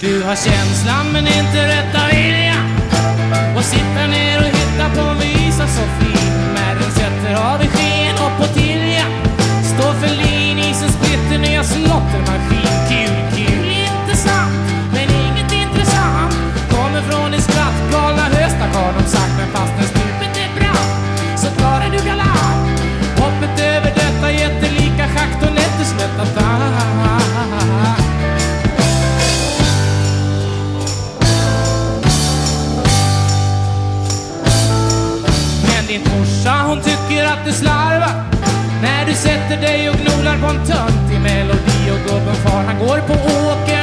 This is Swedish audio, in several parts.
Du har känslan men inte rätta att du slarvar. När du sätter dig och gnolar på en töntig melodi Och gubben far. Han går på åkern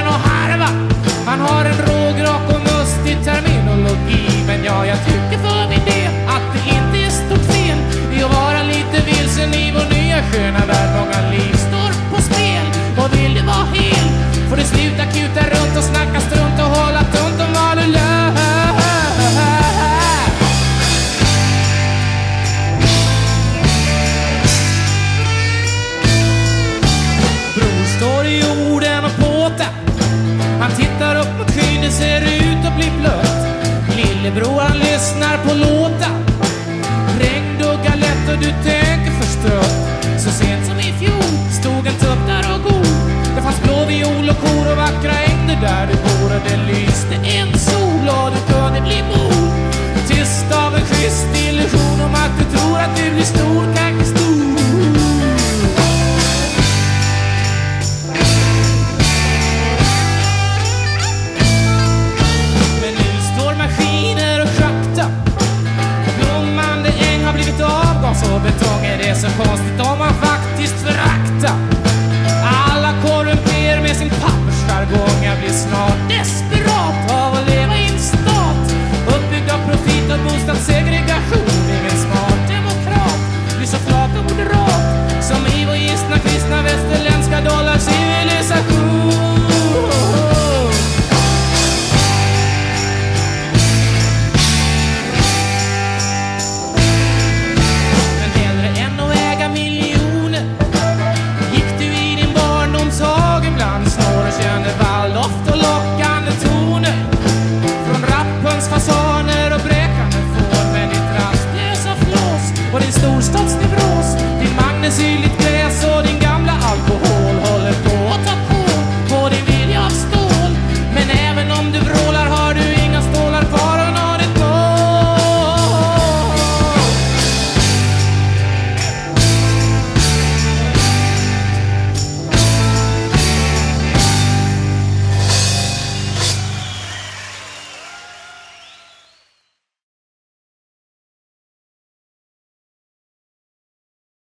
Han tittar upp mot skyn, det ser ut att bli blött. Lillebror han lyssnar på låtar. Regnduggar lätt och du tänker förstrött. Så sent som i fjol stod en tupp där och god Det fanns blå viol och kor och vackra ängder där du bor Och det lyste en sol och du Så och betong Är det så konstigt. вылетел.